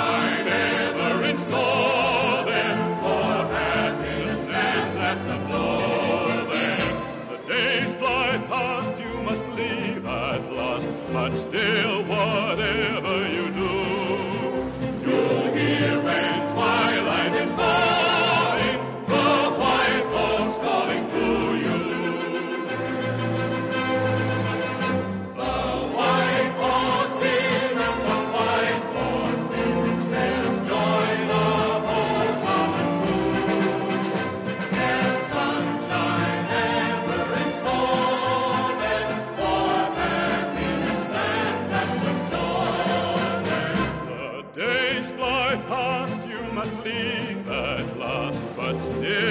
Fire. must leave at last, but still.